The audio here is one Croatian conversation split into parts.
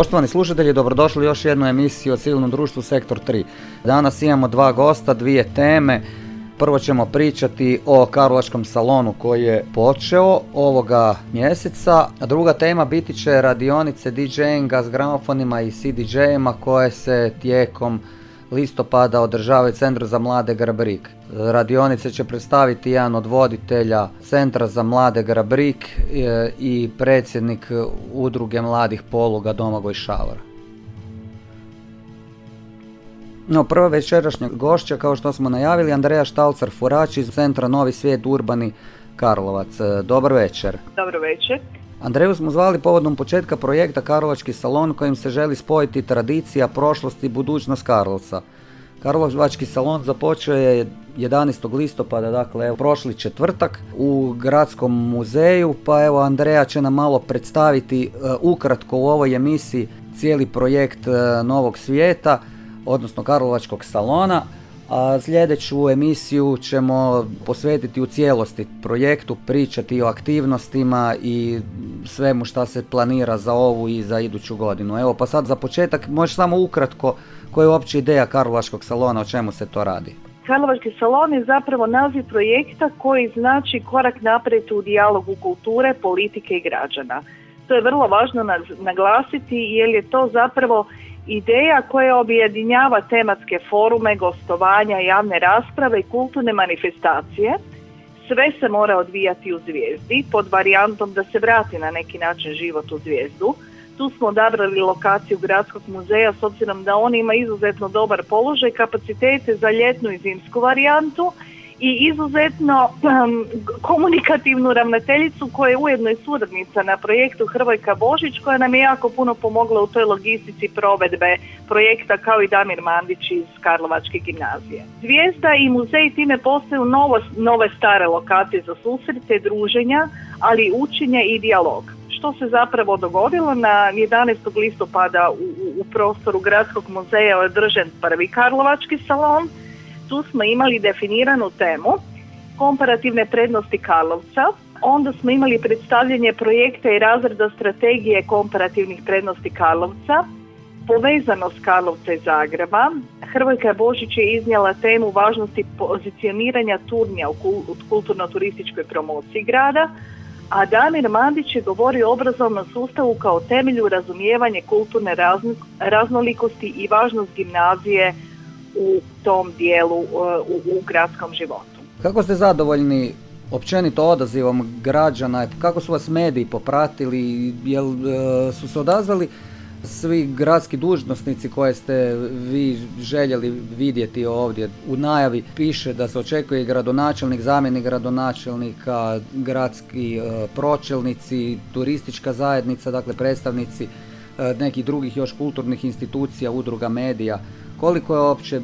Poštovani slušatelji, dobrodošli još jednu emisiju o civilnom društvu Sektor 3. Danas imamo dva gosta, dvije teme. Prvo ćemo pričati o Karlovačkom salonu koji je počeo ovoga mjeseca. A druga tema biti će radionice DJinga s gramofonima i CDJ-ima koje se tijekom listopada održavaju Centru za mlade Grabrik. Radionice će predstaviti jedan od voditelja Centra za mlade Grabrik e, i predsjednik udruge mladih poluga Domagoj Šavor. No, prva večerašnja gošća, kao što smo najavili, Andreja Štalcar Furač iz Centra Novi svijet Urbani Karlovac. E, dobar večer. Dobro večer. Andreju smo zvali povodom početka projekta Karlovački salon kojim se želi spojiti tradicija, prošlost i budućnost Karlovca. Karlovački salon započeo je 11. listopada, dakle evo, prošli četvrtak u Gradskom muzeju, pa evo Andreja će nam malo predstaviti e, ukratko u ovoj emisiji cijeli projekt e, Novog svijeta, odnosno Karlovačkog salona a sljedeću emisiju ćemo posvetiti u cijelosti projektu, pričati o aktivnostima i svemu šta se planira za ovu i za iduću godinu. Evo pa sad za početak možeš samo ukratko koja je uopće ideja Karlovačkog salona, o čemu se to radi? Karlovački salon je zapravo naziv projekta koji znači korak naprijed u dijalogu kulture, politike i građana. To je vrlo važno naglasiti jer je to zapravo ideja koja objedinjava tematske forume, gostovanja, javne rasprave i kulturne manifestacije. Sve se mora odvijati u zvijezdi pod varijantom da se vrati na neki način život u zvijezdu. Tu smo odabrali lokaciju Gradskog muzeja s obzirom da on ima izuzetno dobar položaj, kapacitete za ljetnu i zimsku varijantu i izuzetno um, komunikativnu ravnateljicu koja je ujedno i suradnica na projektu Hrvojka Božić koja nam je jako puno pomogla u toj logistici provedbe projekta kao i Damir Mandić iz Karlovačke gimnazije. Zvijezda i muzej time postaju novo, nove stare lokacije za susrete, druženja, ali i učenje i dijalog. Što se zapravo dogodilo na 11. listopada u, u, u prostoru Gradskog muzeja je održan prvi Karlovački salon tu smo imali definiranu temu komparativne prednosti Karlovca, onda smo imali predstavljanje projekta i razreda strategije komparativnih prednosti Karlovca, povezanost Karlovca i Zagreba. Hrvojka Božić je iznijela temu važnosti pozicioniranja turnja u kulturno-turističkoj promociji grada, a Damir Mandić je govorio o obrazovnom sustavu kao temelju razumijevanja kulturne raznolikosti i važnost gimnazije u tom dijelu uh, u, u gradskom životu. Kako ste zadovoljni općenito odazivom građana, kako su vas mediji popratili, jel uh, su se odazvali svi gradski dužnosnici koje ste vi željeli vidjeti ovdje. U najavi piše da se očekuje gradonačelnik, zamjenik gradonačelnika, gradski uh, pročelnici, turistička zajednica, dakle predstavnici nekih drugih još kulturnih institucija, udruga medija. Koliko je uopće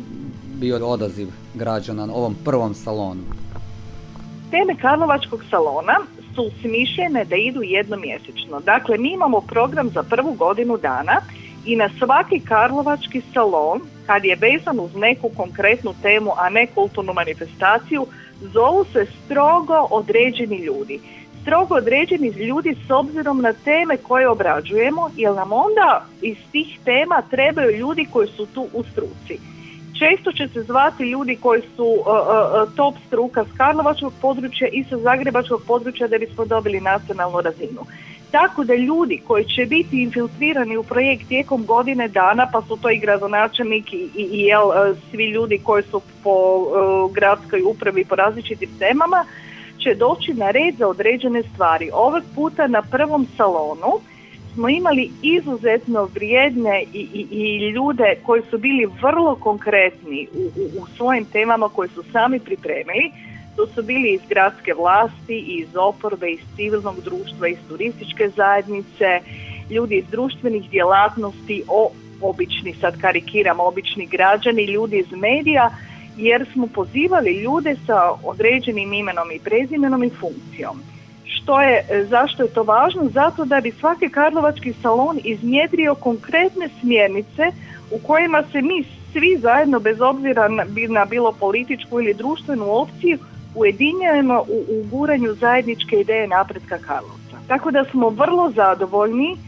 bio odaziv građana na ovom prvom salonu? Teme Karlovačkog salona su smišljene da idu jednomjesečno. Dakle, mi imamo program za prvu godinu dana i na svaki Karlovački salon, kad je vezan uz neku konkretnu temu, a ne kulturnu manifestaciju, zovu se strogo određeni ljudi strogo određeni ljudi s obzirom na teme koje obrađujemo, jer nam onda iz tih tema trebaju ljudi koji su tu u struci. Često će se zvati ljudi koji su uh, uh, top struka s Karlovačkog područja i sa Zagrebačkog područja da bismo dobili nacionalnu razinu. Tako da ljudi koji će biti infiltrirani u projekt tijekom godine dana, pa su to i gradonačelnik i, i, i jel, svi ljudi koji su po gradskoj upravi po različitim temama, će doći na red za određene stvari. Ovog puta na prvom salonu smo imali izuzetno vrijedne i, i, i ljude koji su bili vrlo konkretni u, u, u svojim temama koje su sami pripremili. To su bili iz gradske vlasti, iz oporbe, iz civilnog društva, iz turističke zajednice, ljudi iz društvenih djelatnosti, o, obični, sad karikiram, obični građani, ljudi iz medija jer smo pozivali ljude sa određenim imenom i prezimenom i funkcijom. Što je, zašto je to važno? Zato da bi svaki karlovački salon iznjedrio konkretne smjernice u kojima se mi svi zajedno bez obzira na bilo političku ili društvenu opciju ujedinjujemo u, u guranju zajedničke ideje napretka Karlovca. Tako da smo vrlo zadovoljni E,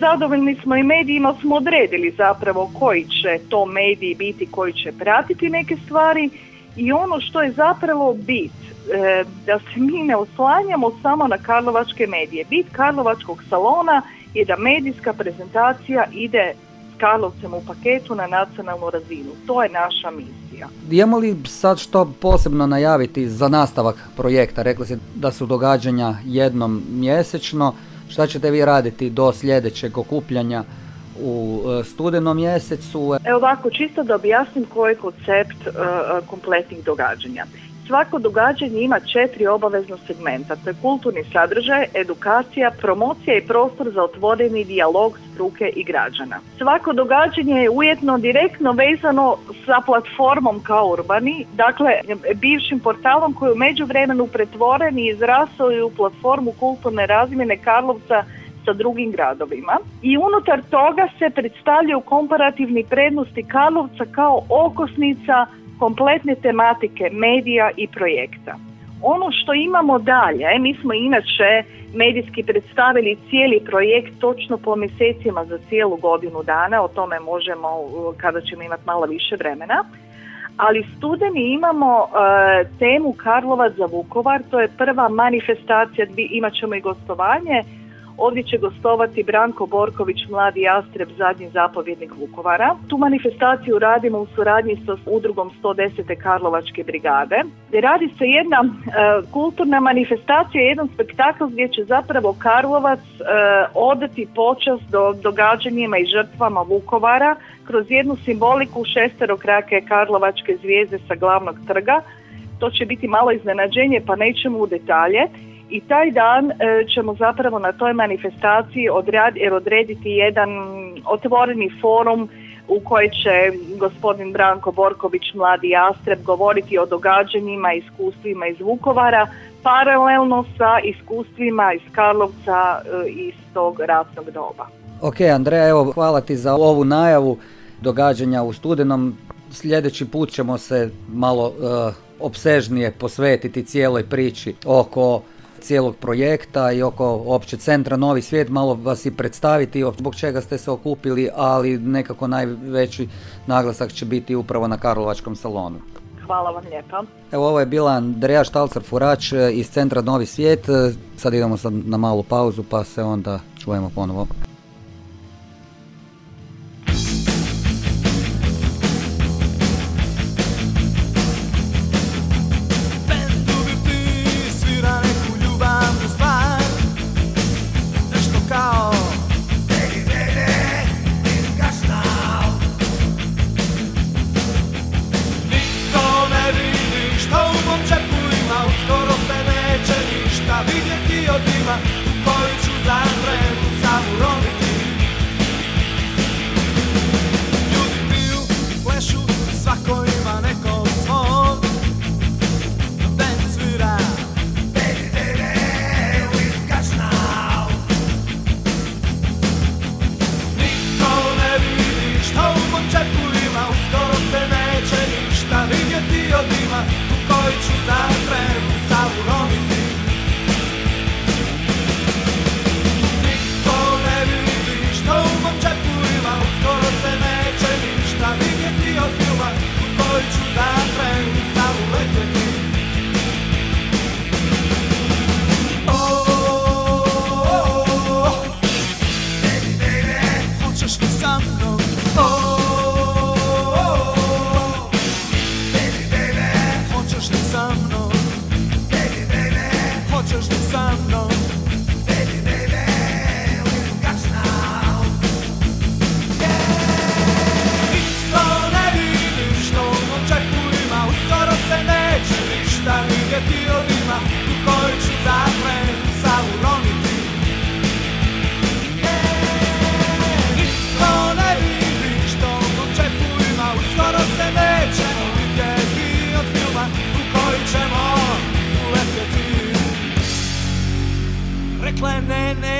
zadovoljni smo i medijima smo odredili zapravo koji će to mediji biti koji će pratiti neke stvari i ono što je zapravo bit e, da se mi ne oslanjamo samo na karlovačke medije. Bit karlovačkog salona je da medijska prezentacija ide s Karlovcem u paketu na nacionalnu razinu. To je naša misija. Imamo li sad što posebno najaviti za nastavak projekta? Rekli ste da su događanja jednom mjesečno. Šta ćete vi raditi do sljedećeg okupljanja u e, studenom mjesecu? Evo ovako, čisto da objasnim koji je koncept uh, kompletnih događanja. Svako događanje ima četiri obavezno segmenta. To je kulturni sadržaj, edukacija, promocija i prostor za otvoreni dijalog struke i građana. Svako događanje je ujedno direktno vezano sa platformom kao Urbani, dakle bivšim portalom koji je u međuvremenu pretvoren i izrasao u platformu kulturne razmjene Karlovca sa drugim gradovima i unutar toga se predstavljaju komparativni prednosti Karlovca kao okosnica kompletne tematike medija i projekta. Ono što imamo dalje, mi smo inače medijski predstavili cijeli projekt točno po mjesecima za cijelu godinu dana, o tome možemo kada ćemo imati malo više vremena. Ali studeni imamo uh, temu Karlovac za Vukovar, to je prva manifestacija, imat ćemo i gostovanje Ovdje će gostovati Branko Borković, mladi jastreb, zadnji zapovjednik Vukovara. Tu manifestaciju radimo u suradnji sa udrugom 110. Karlovačke brigade. Radi se jedna e, kulturna manifestacija, jedan spektakl gdje će zapravo Karlovac e, odati počast do događanjima i žrtvama Vukovara kroz jednu simboliku šesterokrake Karlovačke zvijezde sa glavnog trga. To će biti malo iznenađenje pa nećemo u detalje i taj dan e, ćemo zapravo na toj manifestaciji odrediti jedan otvoreni forum u kojoj će gospodin Branko Borković, mladi jastreb, govoriti o događanjima iskustvima iz Vukovara, paralelno sa iskustvima iz Karlovca e, iz tog ratnog doba. Ok, Andreja, evo hvala ti za ovu najavu događanja u studenom. Sljedeći put ćemo se malo uh, opsežnije posvetiti cijeloj priči oko cijelog projekta i oko opće centra Novi svijet, malo vas i predstaviti zbog čega ste se okupili, ali nekako najveći naglasak će biti upravo na Karlovačkom salonu. Hvala vam lijepa. Evo ovo je bila Andreja Štalcar-Furač eh, iz centra Novi svijet. Eh, sad idemo sad na malu pauzu pa se onda čujemo ponovo.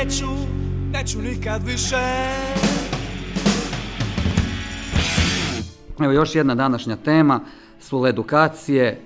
Neću, neću nikad više Evo još jedna današnja tema su edukacije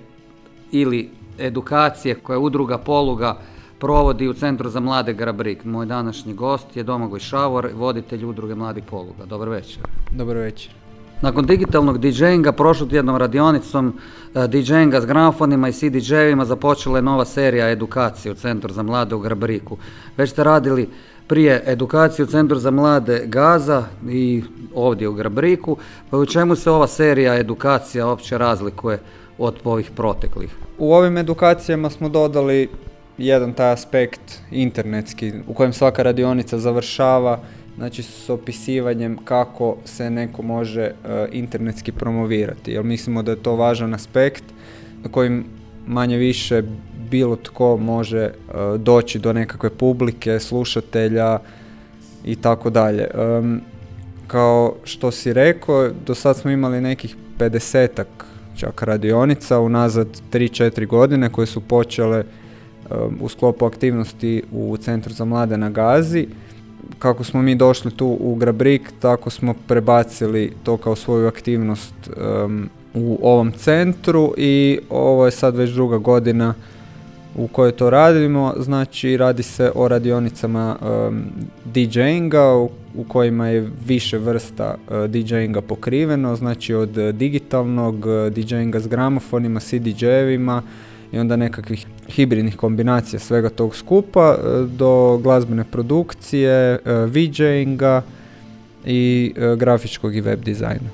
ili edukacije koje udruga Poluga provodi u Centru za mlade Grabrik. Moj današnji gost je Domagoj Šavor, voditelj udruge Mladih Poluga. Dobar večer. Dobar večer. Nakon digitalnog DJinga, prošlotjednom radionicom e, DJinga s gramofonima i CD-evima započela je nova serija edukacije u Centru za mlade u Grabriku. Već ste radili prije edukaciju u Centru za mlade Gaza i ovdje u Grabriku. Pa u čemu se ova serija edukacija uopće razlikuje od ovih proteklih? U ovim edukacijama smo dodali jedan taj aspekt internetski u kojem svaka radionica završava znači s opisivanjem kako se neko može e, internetski promovirati. Jer mislimo da je to važan aspekt na kojim manje više bilo tko može e, doći do nekakve publike, slušatelja i tako dalje. Kao što si rekao, do sad smo imali nekih 50 čak radionica unazad 3-4 godine koje su počele u sklopu aktivnosti u Centru za mlade na Gazi. Kako smo mi došli tu u Grabrik, tako smo prebacili to kao svoju aktivnost u ovom centru i ovo je sad već druga godina u kojoj to radimo, znači radi se o radionicama um, DJinga u, u kojima je više vrsta uh, DJinga pokriveno, znači od digitalnog uh, DJinga s gramofonima, CDJ-evima i onda nekakvih hibridnih kombinacija svega tog skupa uh, do glazbene produkcije, uh, VJinga i uh, grafičkog i web dizajna.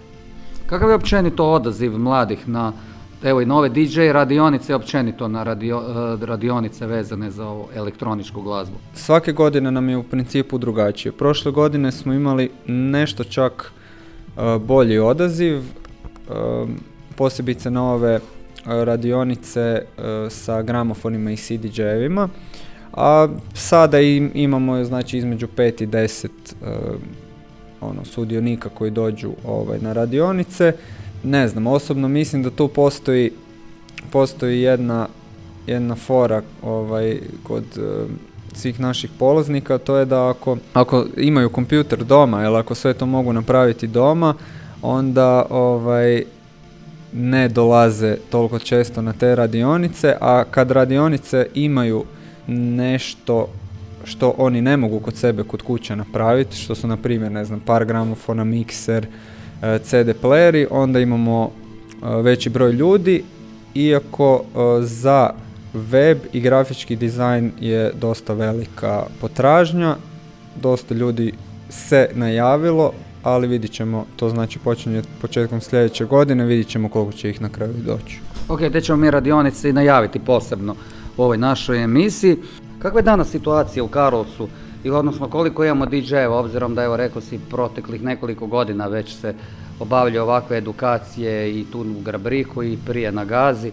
Kakav je općenito odaziv mladih na evo i nove DJ radionice općenito na radio, e, radionice vezane za ovo elektroničku glazbu? Svake godine nam je u principu drugačije. Prošle godine smo imali nešto čak e, bolji odaziv, e, posebice na ove radionice sa gramofonima i CDJ-evima, a sada imamo znači između 5 i 10 ono, sudionika koji dođu ovaj, na radionice. Ne znam, osobno mislim da tu postoji, postoji jedna, jedna fora ovaj, kod svih naših polaznika, to je da ako, ako imaju kompjuter doma, ili ako sve to mogu napraviti doma, onda ovaj, ne dolaze toliko često na te radionice, a kad radionice imaju nešto što oni ne mogu kod sebe kod kuće napraviti, što su na primjer, ne znam, par gramofona, mikser, E, CD playeri, onda imamo e, veći broj ljudi, iako e, za web i grafički dizajn je dosta velika potražnja, dosta ljudi se najavilo, ali vidit ćemo, to znači počinje početkom sljedeće godine, vidit ćemo koliko će ih na kraju doći. Ok, te ćemo mi radionice i najaviti posebno u ovoj našoj emisiji. Kakva je danas situacija u Karolcu? i odnosno koliko imamo DJ-eva, obzirom da evo rekao si proteklih nekoliko godina već se obavljaju ovakve edukacije i tu u Grabriku i prije na Gazi.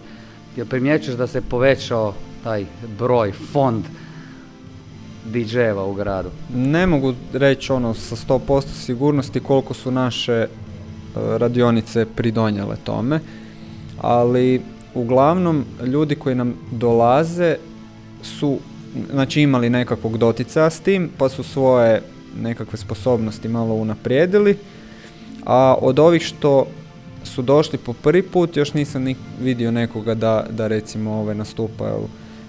Primjećuješ da se povećao taj broj, fond DJ-eva u gradu? Ne mogu reći ono sa 100% sigurnosti koliko su naše e, radionice pridonjele tome, ali uglavnom ljudi koji nam dolaze su znači imali nekakvog doticaja s tim, pa su svoje nekakve sposobnosti malo unaprijedili, a od ovih što su došli po prvi put, još nisam ni vidio nekoga da, da recimo ove ovaj, nastupa,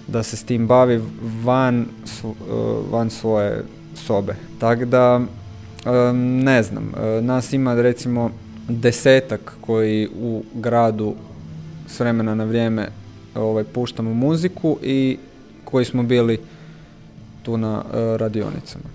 da se s tim bavi van, e, van svoje sobe. Tako da, ne znam, e, nas ima recimo desetak koji u gradu s vremena na vrijeme ovaj, puštamo muziku i koji smo bili tu na e, radionicama.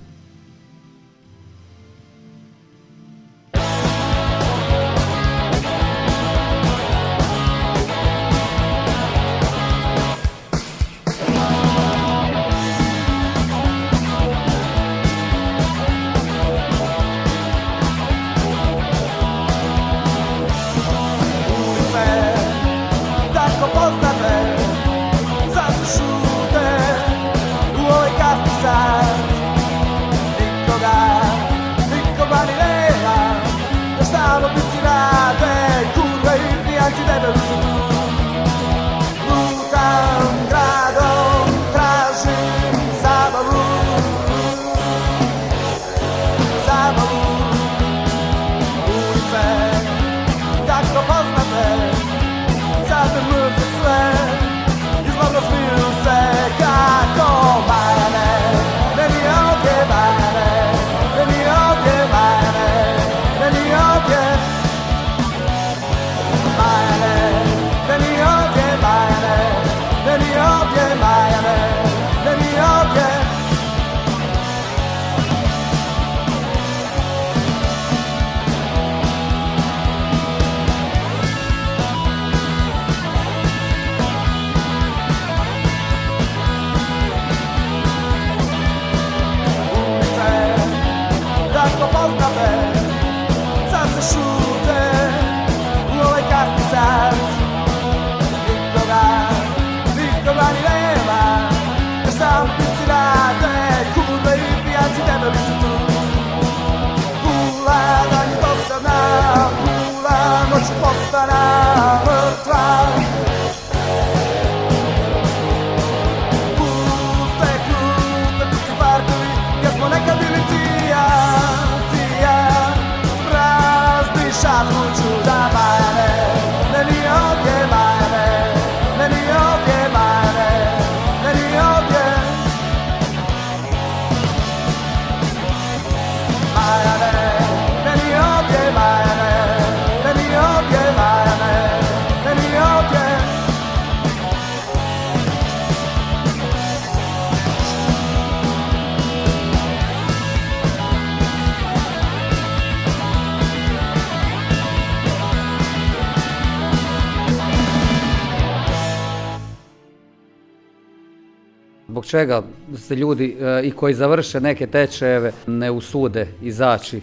Čega se ljudi e, i koji završe neke tečajeve ne usude izaći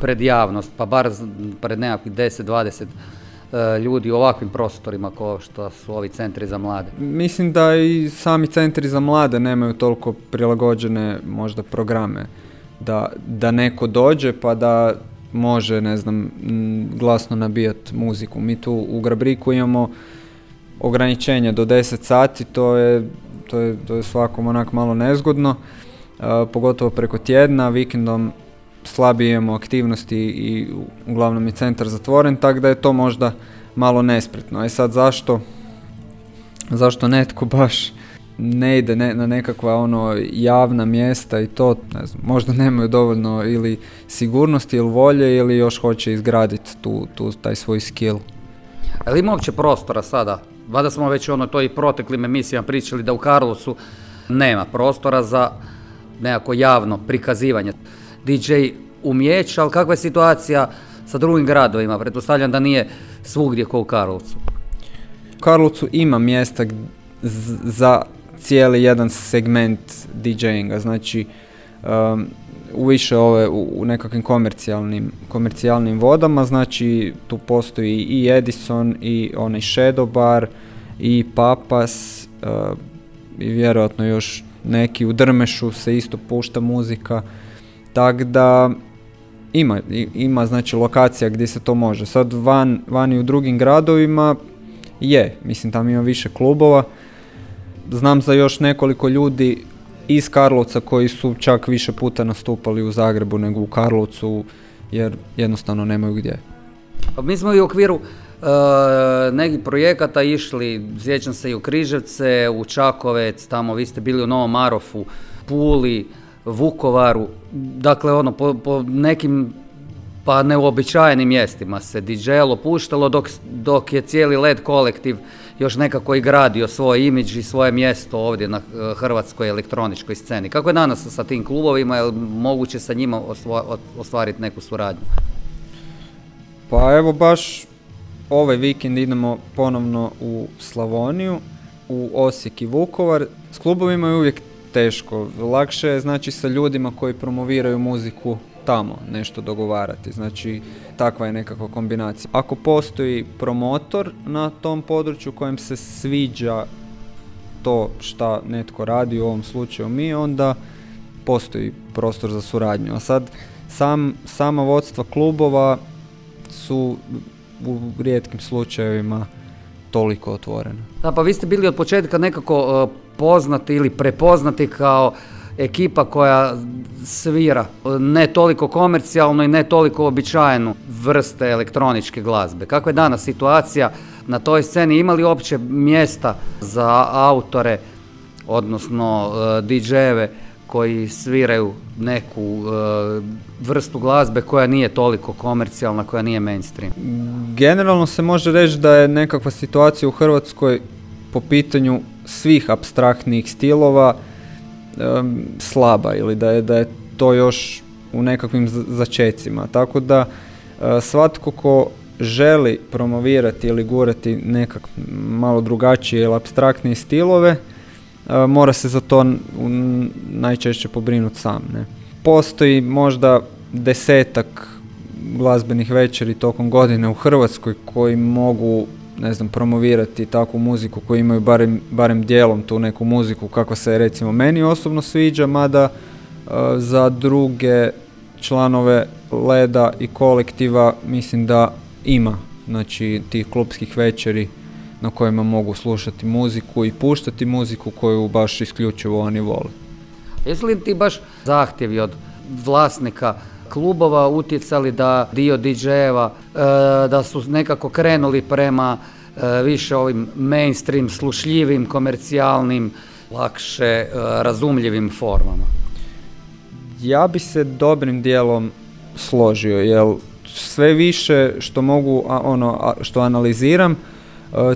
pred javnost, pa bar pred nekakvih 10-20 e, ljudi u ovakvim prostorima kao što su ovi centri za mlade. Mislim da i sami centri za mlade nemaju toliko prilagođene možda programe. Da, da neko dođe pa da može, ne znam, glasno nabijat muziku. Mi tu u Grabriku imamo ograničenje do 10 sati, to je, to je, to je svakom onak malo nezgodno, pogotovo preko tjedna, vikendom slabije imamo aktivnosti i uglavnom je centar zatvoren, tako da je to možda malo nespretno. E sad zašto zašto netko baš ne ide ne- na nekakva ono javna mjesta i to, ne znam, možda nemaju dovoljno ili sigurnosti ili volje ili još hoće izgraditi tu, tu taj svoj skill. Ali ima uopće prostora sada? Vada smo već ono to i proteklim emisijama pričali da u Karlovcu nema prostora za nekako javno prikazivanje. DJ umijeća, ali kakva je situacija sa drugim gradovima? Pretpostavljam da nije svugdje kao u Karlovcu. U Karlovcu ima mjesta za cijeli jedan segment DJinga, znači um, u više ove, u, nekakvim komercijalnim, komercijalnim vodama, znači tu postoji i Edison i onaj Shadow Bar i Papas uh, i vjerojatno još neki u Drmešu se isto pušta muzika, tak da ima, i- ima znači lokacija gdje se to može. Sad van, vani u drugim gradovima je, mislim tamo ima više klubova. Znam za još nekoliko ljudi iz Karlovca koji su čak više puta nastupali u Zagrebu nego u Karlovcu jer jednostavno nemaju gdje. Pa mi smo i u okviru e, nekih projekata išli, sjećam se i u Križevce, u Čakovec, tamo vi ste bili u Novom Marofu, Puli, Vukovaru, dakle ono po, po nekim pa neuobičajenim mjestima se DJ-alo puštalo dok, dok je cijeli led kolektiv još nekako i gradio svoj imidž i svoje mjesto ovdje na e, hrvatskoj elektroničkoj sceni. Kako je danas sa tim klubovima, je li moguće sa njima ostvariti neku suradnju? Pa evo baš ovaj vikend idemo ponovno u Slavoniju, u Osijek i Vukovar. S klubovima je uvijek teško. Lakše je znači sa ljudima koji promoviraju muziku tamo nešto dogovarati. Znači takva je nekakva kombinacija. Ako postoji promotor na tom području kojem se sviđa to šta netko radi, u ovom slučaju mi, onda postoji prostor za suradnju. A sad sam, sama vodstva klubova su u rijetkim slučajevima toliko otvorena. Da, pa vi ste bili od početka nekako e, poznati ili prepoznati kao ekipa koja svira ne toliko komercijalno i ne toliko običajenu vrste elektroničke glazbe. Kakva je danas situacija na toj sceni? Ima li uopće mjesta za autore, odnosno uh, DJ-eve koji sviraju neku e, vrstu glazbe koja nije toliko komercijalna, koja nije mainstream? Generalno se može reći da je nekakva situacija u Hrvatskoj po pitanju svih abstraktnih stilova slaba ili da je, da je to još u nekakvim začecima. Tako da e, svatko ko želi promovirati ili gurati nekak malo drugačije ili abstraktnije stilove, e, mora se za to najčešće pobrinuti sam. Ne? Postoji možda desetak glazbenih večeri tokom godine u Hrvatskoj koji mogu ne znam, promovirati takvu muziku koji imaju barem, barem dijelom tu neku muziku kako se recimo meni osobno sviđa, mada e, za druge članove Leda i kolektiva mislim da ima znači tih klubskih večeri na kojima mogu slušati muziku i puštati muziku koju baš isključivo oni vole. Jesu li ti baš zahtjevi od vlasnika klubova utjecali da dio DJ-eva e, da su nekako krenuli prema e, više ovim mainstream, slušljivim, komercijalnim, lakše e, razumljivim formama? Ja bi se dobrim dijelom složio, jer sve više što mogu, ono, što analiziram,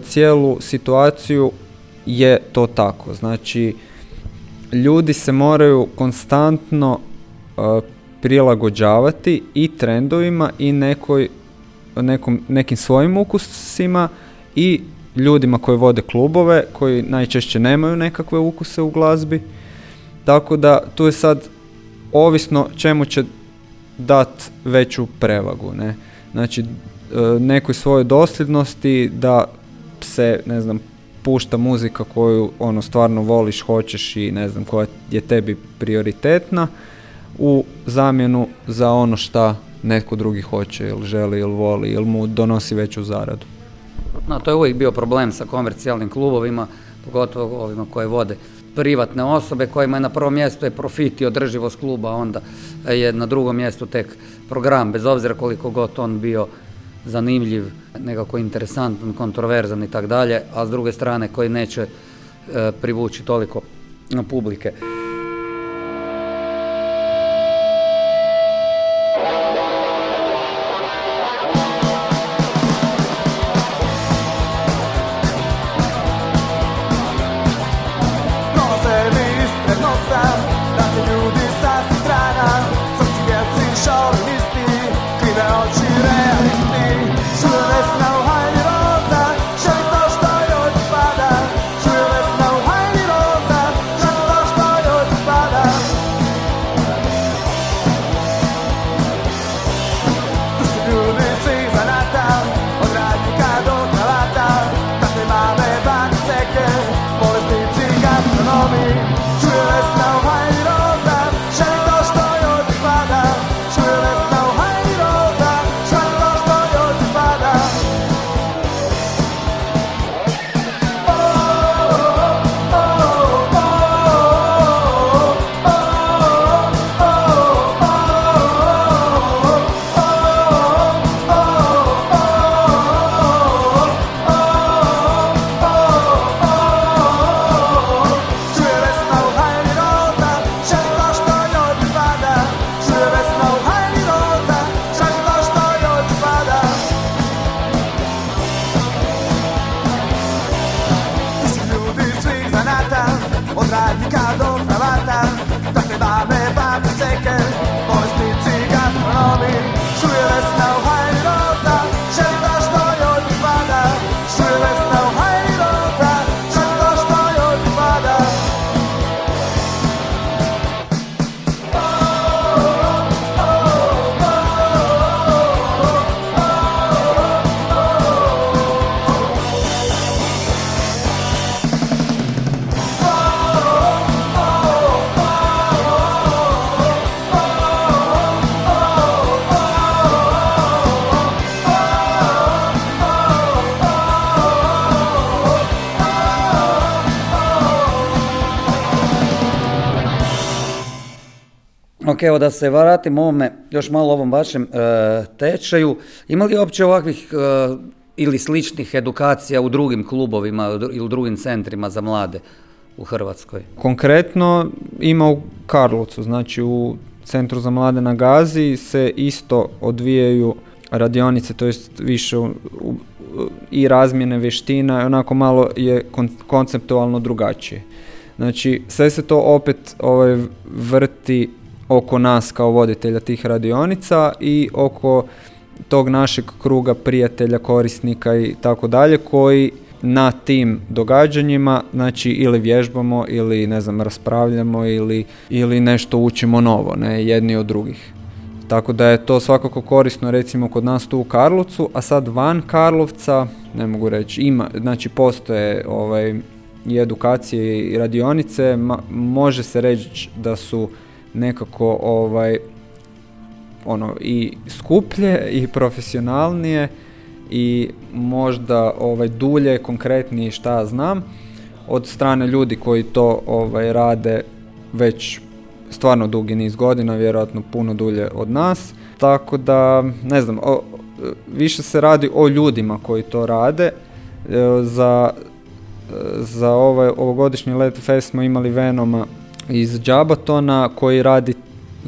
cijelu situaciju je to tako. Znači, ljudi se moraju konstantno prilagođavati i trendovima i nekoj, nekom, nekim svojim ukusima i ljudima koji vode klubove, koji najčešće nemaju nekakve ukuse u glazbi. Tako da tu je sad ovisno čemu će dat veću prevagu. Ne? Znači e, nekoj svojoj dosljednosti da se, ne znam, pušta muzika koju ono stvarno voliš, hoćeš i ne znam koja je tebi prioritetna u zamjenu za ono šta netko drugi hoće ili želi ili voli ili mu donosi veću zaradu. No, to je uvijek bio problem sa komercijalnim klubovima, pogotovo ovima koje vode privatne osobe kojima je na prvom mjestu je profit i održivost kluba, onda je na drugom mjestu tek program, bez obzira koliko god on bio zanimljiv, nekako interesantan, kontroverzan i tako dalje, a s druge strane koji neće e, privući toliko publike. Evo da se vratimo ovome, još malo ovom vašem e, tečaju. Ima li uopće ovakvih e, ili sličnih edukacija u drugim klubovima ili u drugim centrima za mlade u Hrvatskoj? Konkretno ima u Karlovcu, znači u Centru za mlade na Gazi se isto odvijaju radionice, to jest više u, u, i razmjene vještina, onako malo je kon, konceptualno drugačije. Znači, sve se to opet ovaj, vrti oko nas kao voditelja tih radionica i oko tog našeg kruga prijatelja, korisnika i tako dalje koji na tim događanjima znači ili vježbamo ili ne znam raspravljamo ili, ili nešto učimo novo, ne jedni od drugih. Tako da je to svakako korisno recimo kod nas tu u Karlovcu, a sad van Karlovca, ne mogu reći, ima, znači postoje ovaj, i edukacije i radionice, ma, može se reći da su nekako ovaj, ono i skuplje i profesionalnije i možda ovaj dulje, konkretnije šta ja znam od strane ljudi koji to ovaj rade već stvarno dugi niz godina, vjerojatno puno dulje od nas. Tako da, ne znam, o, više se radi o ljudima koji to rade. E, za, za ovaj ovogodišnji Let Fest smo imali Venoma iz Džabatona koji radi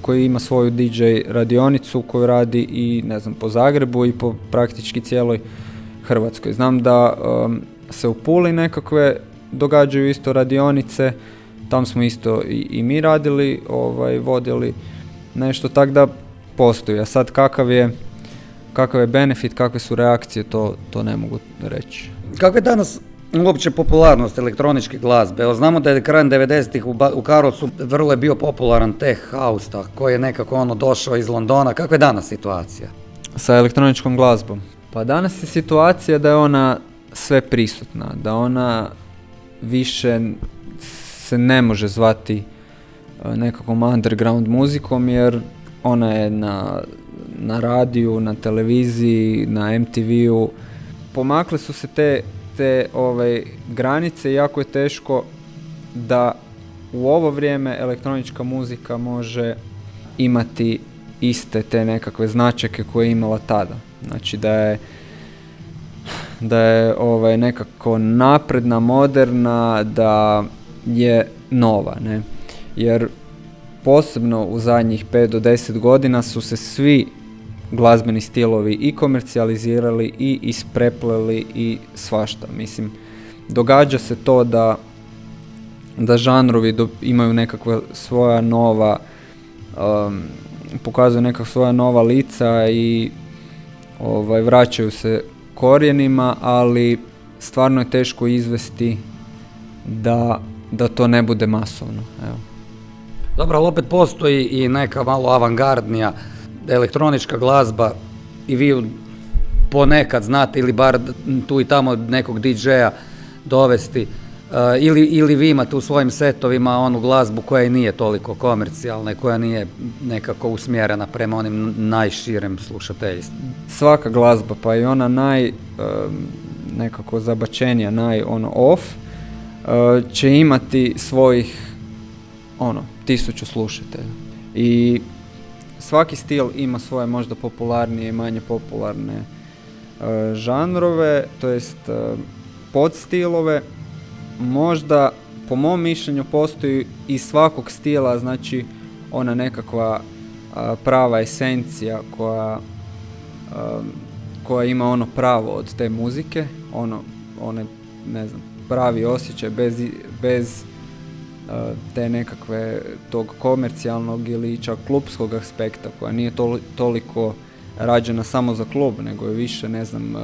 koji ima svoju DJ radionicu koju radi i ne znam po Zagrebu i po praktički cijeloj Hrvatskoj. Znam da um, se u Puli nekakve događaju isto radionice, tam smo isto i, i mi radili, ovaj, vodili nešto, tak da postoji. A sad kakav je, kakav je benefit, kakve su reakcije, to, to ne mogu reći. Kakva je danas uopće popularnost elektroničke glazbe? Evo, znamo da je krajem 90-ih u, u Karlovcu vrlo je bio popularan tech house, koji je nekako ono došao iz Londona. Kakva je danas situacija? Sa elektroničkom glazbom? Pa danas je situacija da je ona sve prisutna, da ona više se ne može zvati e, nekakvom underground muzikom jer ona je na, na radiju, na televiziji, na MTV-u. Pomakle su se te, te ovaj, granice jako je teško da u ovo vrijeme elektronička muzika može imati iste te nekakve značajke koje je imala tada. Znači da je da je ovaj nekako napredna, moderna, da je nova, ne? Jer posebno u zadnjih 5 do 10 godina su se svi glazbeni stilovi i komercijalizirali i isprepleli i svašta. Mislim, događa se to da da žanrovi do, imaju nekakva svoja nova um, pokazuju nekakva svoja nova lica i ovaj, vraćaju se korijenima, ali stvarno je teško izvesti da, da to ne bude masovno. Evo. Dobro, opet postoji i neka malo avangardnija elektronička glazba i vi ponekad znate ili bar tu i tamo nekog DJ-a dovesti Uh, ili, ili vi imate u svojim setovima onu glazbu koja i nije toliko komercijalna i koja nije nekako usmjerena prema onim najširem slušateljstvu? Svaka glazba, pa i ona naj um, nekako zabačenija, naj ono off, uh, će imati svojih ono, tisuću slušatelja. I svaki stil ima svoje možda popularnije i manje popularne uh, žanrove, to jest uh, podstilove, možda po mom mišljenju postoji iz svakog stila znači ona nekakva a, prava esencija koja koja ima ono pravo od te muzike ono one ne znam pravi osjećaj bez, bez te nekakve tog komercijalnog ili čak klubskog aspekta koja nije toli, toliko rađena samo za klub nego je više ne znam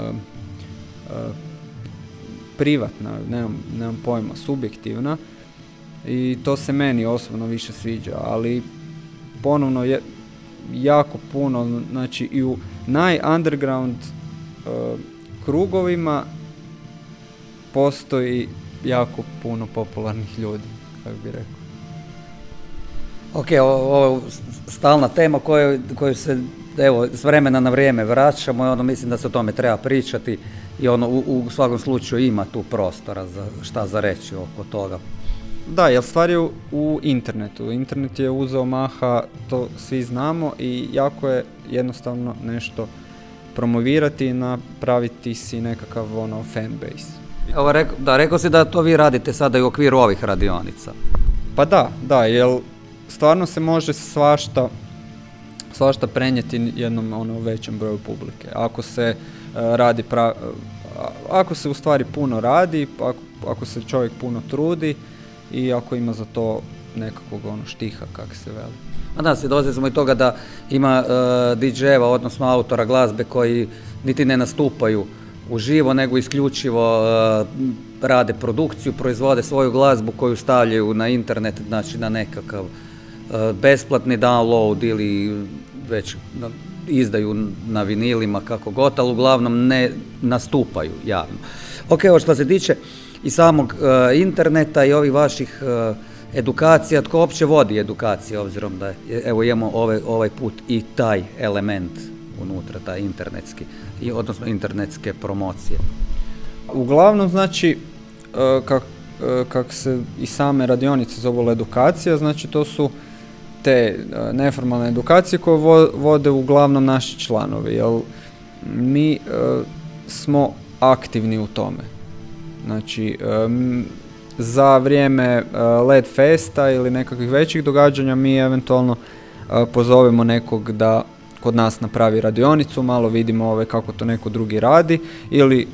privatna, nemam, nemam pojma, subjektivna. I to se meni osobno više sviđa, ali ponovno je jako puno, znači i u naj-underground uh, krugovima postoji jako puno popularnih ljudi, kako bi rekao. Ok, ovo je stalna tema koju, koju se evo, s vremena na vrijeme vraćamo i ono mislim da se o tome treba pričati i ono u, u svakom slučaju ima tu prostora za šta za reći oko toga. Da, jer stvar je u, u internetu. Internet je uzeo maha, to svi znamo i jako je jednostavno nešto promovirati i napraviti si nekakav ono fanbase. Evo, reko, da, rekao si da to vi radite sada i u okviru ovih radionica. Pa da, da, jer stvarno se može svašta svašta prenijeti jednom ono većem broju publike. Ako se e, radi pra, a- ako se u stvari puno radi, ako, ako se čovjek puno trudi i ako ima za to nekakvog ono štiha kak se veli. A da, svjedoci smo i toga da ima uh, DJ-eva, odnosno autora glazbe koji niti ne nastupaju uživo, nego isključivo e, rade produkciju, proizvode svoju glazbu koju stavljaju na internet, znači na nekakav e, besplatni download ili već na- izdaju na vinilima kako god, ali uglavnom ne nastupaju javno. Ok, ovo što se tiče i samog e, interneta i ovih vaših edukacija, tko uopće vodi edukacije, obzirom da je, evo imamo ovaj, ovaj put i taj element unutra, taj internetski, i, odnosno internetske promocije. Uglavnom, znači, e, kak, e, kak se i same radionice zovu edukacija, znači to su te e, neformalne edukacije koje vo- vode uglavnom naši članovi, jer mi smo aktivni u tome. Znači, za vrijeme LED festa ili nekakvih većih događanja mi eventualno pozovemo nekog da kod nas napravi radionicu, malo vidimo ove kako to neko drugi radi ili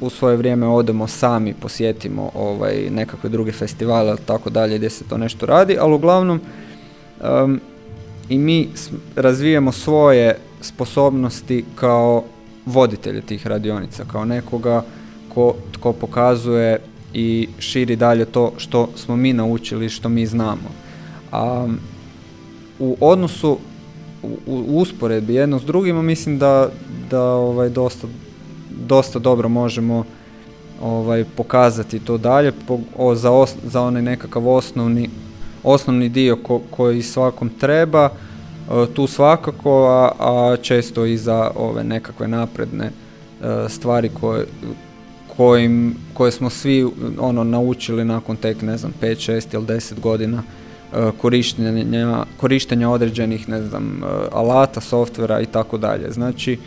u svoje vrijeme odemo sami, posjetimo ovaj, nekakve druge festivale tako dalje gdje se to nešto radi, ali uglavnom em, i mi razvijamo svoje sposobnosti kao voditelje tih radionica, kao nekoga ko, tko pokazuje i širi dalje to što smo mi naučili, što mi znamo. A u odnosu u, usporedbi jedno s drugima mislim da, da ovaj, dosta, dosta dobro možemo ovaj, pokazati to dalje po- o, za, os- za onaj nekakav osnovni, osnovni dio ko- koji svakom treba, e, tu svakako, a, a često i za ove nekakve napredne e, stvari koje, kojim, koje smo svi ono naučili nakon tek ne znam 5, 6 ili 10 godina korištenja, korištenja određenih ne znam e, alata, softvera i tako dalje. Znači e,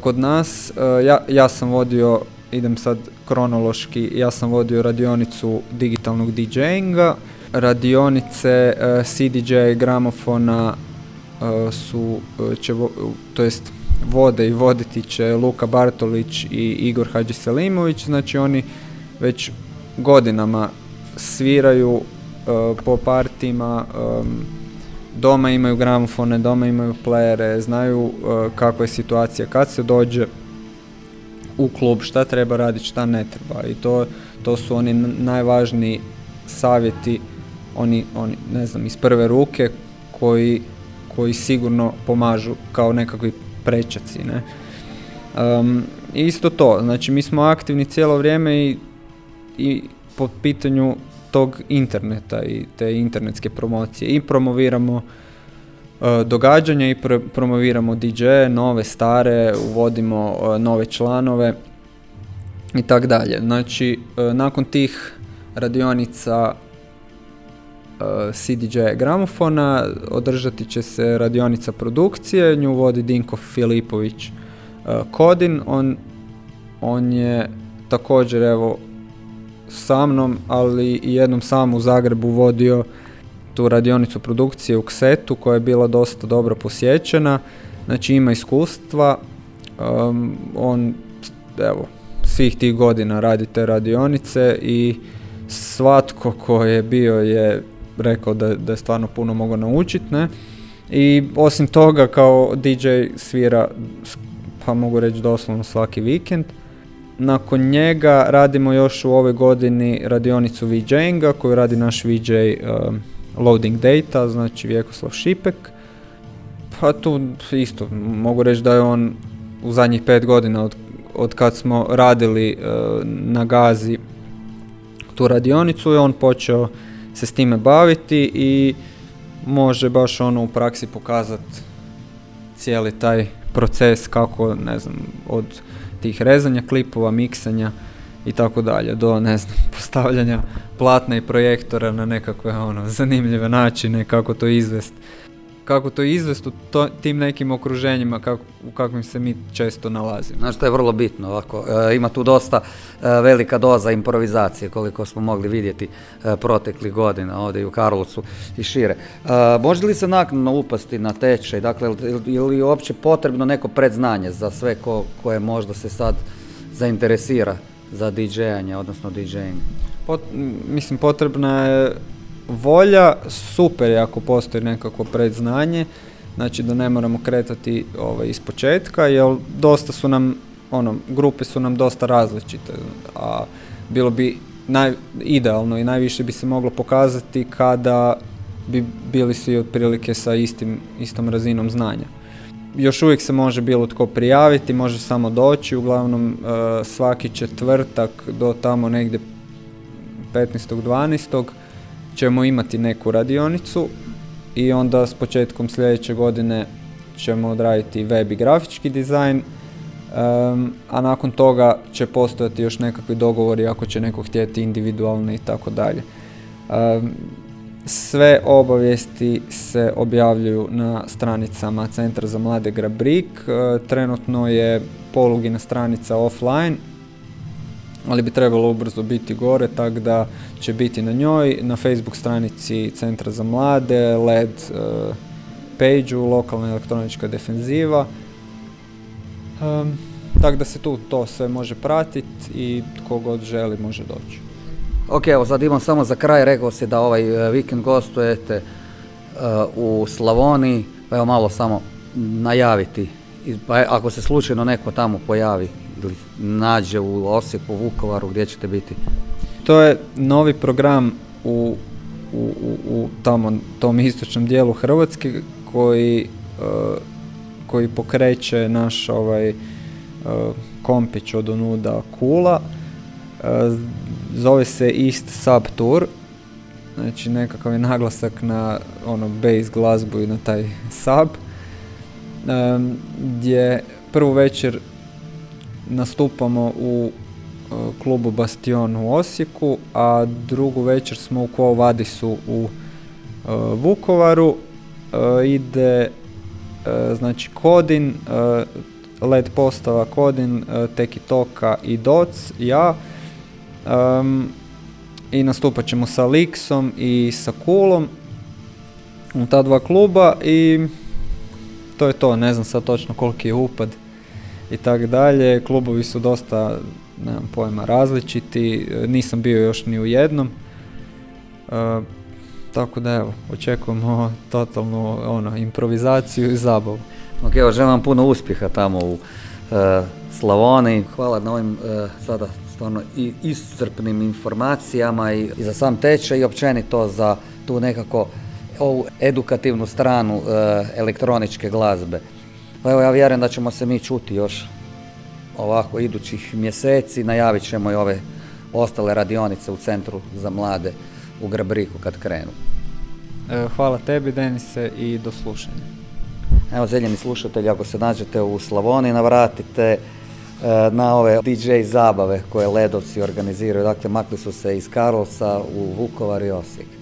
kod nas e, ja, ja sam vodio idem sad kronološki, ja sam vodio radionicu digitalnog DJinga, radionice e, CDJ gramofona e, su, e, će, to jest vode i voditi će Luka Bartolić i Igor Hadži Selimović, znači oni već godinama sviraju e, po partima, em, doma imaju gramofone, doma imaju playere, znaju e, kakva je situacija kad se dođe u klub, šta treba raditi, šta ne treba i to, to su oni najvažniji savjeti, oni, oni, ne znam, iz prve ruke koji, koji sigurno pomažu kao nekakvi prečaci, ne. Um, isto to, znači mi smo aktivni cijelo vrijeme i, i po pitanju tog interneta i te internetske promocije i promoviramo e, događanja i pr- promoviramo DJ, nove, stare, uvodimo e, nove članove i tak dalje. Znači, e, nakon tih radionica CDJ gramofona održati će se radionica produkcije, nju vodi Dinko Filipović Kodin, on, on je također evo sa mnom, ali jednom sam u Zagrebu vodio tu radionicu produkcije u Ksetu koja je bila dosta dobro posjećena, znači ima iskustva, um, on evo svih tih godina radi te radionice i svatko ko je bio je rekao da, da je stvarno puno mogao naučiti, ne? I osim toga kao DJ svira, pa mogu reći doslovno svaki vikend. Nakon njega radimo još u ovoj godini radionicu VJ-inga koju radi naš VJ um, Loading Data, znači Vjekoslav Šipek. Pa tu isto mogu reći da je on u zadnjih pet godina od, od kad smo radili uh, na Gazi tu radionicu je on počeo se s time baviti i može baš ono u praksi pokazati cijeli taj proces kako, ne znam, od tih rezanja klipova, miksanja i tako dalje, do ne znam, postavljanja platna i projektora na nekakve ono, zanimljive načine, kako to izvest kako to izvest u to, tim nekim okruženjima kako, u kakvim se mi često nalazimo. Znaš, to je vrlo bitno. Ovako, e, ima tu dosta e, velika doza improvizacije, koliko smo mogli vidjeti e, proteklih godina ovdje i u Karlovcu i šire. E, može li se naknadno upasti na tečaj? Dakle, je li uopće potrebno neko predznanje za sve ko, koje možda se sad zainteresira za DJ-anje, odnosno DJ-ing? Pot, mislim, potrebna je volja, super je ako postoji nekakvo predznanje, znači da ne moramo kretati ovaj, iz početka, jer dosta su nam, ono, grupe su nam dosta različite, a bilo bi naj, idealno i najviše bi se moglo pokazati kada bi bili svi otprilike sa istim, istom razinom znanja. Još uvijek se može bilo tko prijaviti, može samo doći, uglavnom e, svaki četvrtak do tamo negdje 15.12. ćemo imati neku radionicu i onda s početkom sljedeće godine ćemo odraditi web i grafički dizajn, em, a nakon toga će postojati još nekakvi dogovori ako će neko htjeti individualne i tako dalje. Sve obavijesti se objavljuju na stranicama Centra za mlade Grabrik. E, Trenutno je polugina stranica offline, ali bi trebalo ubrzo biti gore, tako da će biti na njoj, na Facebook stranici Centra za mlade, LED uh, page lokalna elektronička defenziva. Um, tako da se tu to sve može pratiti i tko god želi može doći. Ok, evo sad imam samo za kraj, rekao si da ovaj e, vikend gostujete e, u Slavoniji, pa evo malo samo najaviti. Pa e, ako se slučajno neko tamo pojavi nađe u Osijeku, Vukovaru, gdje ćete biti? To je novi program u, u, u, tamo tom istočnom dijelu Hrvatske koji, e, koji pokreće naš ovaj e, kompić od onuda Kula. E, zove se East Sub Tour. Znači nekakav je naglasak na ono bass glazbu i na taj sub. Em, gdje prvu večer nastupamo u e, klubu Bastion u Osijeku, a drugu večer smo u Quo Vadisu u e, Vukovaru. E, ide znači Kodin, led postava Kodin, Teki Toka i Doc, ja. I nastupat ćemo sa Lixom i sa Kulom u ta dva kluba i to je to, ne znam sad točno koliki je upad i tako dalje. Klubovi su dosta, nemam pojma, različiti, nisam bio još ni u jednom. E, tako da evo, očekujemo totalnu ono, improvizaciju i zabavu. Ok, evo želim vam puno uspjeha tamo u e, Slavoniji. Hvala na ovim e, sada stvarno i iscrpnim informacijama i, i za sam tečaj i općenito za tu nekako ovu edukativnu stranu e, elektroničke glazbe. Pa evo ja vjerujem da ćemo se mi čuti još ovako idućih mjeseci, najavit ćemo i ove ostale radionice u Centru za mlade u Grabriku kad krenu. E, hvala tebi Denise i do slušanja. Evo, željeni slušatelji, ako se nađete u Slavoniji, navratite e, na ove DJ zabave koje Ledovci organiziraju. Dakle, makli su se iz Karlovca u Vukovar i Osijek.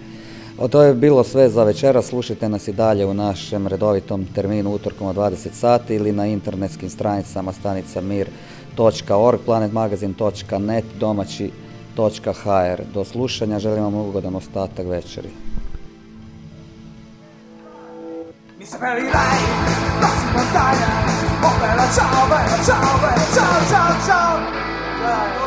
O, to je bilo sve za večera. Slušajte nas i dalje u našem redovitom terminu utorkom od 20 sati ili na internetskim stranicama stanica mir.org, planetmagazin.net, domaći.hr. Do slušanja, želim vam ugodan ostatak večeri. Ciao, ciao, bella ciao, ciao, ciao. Dai,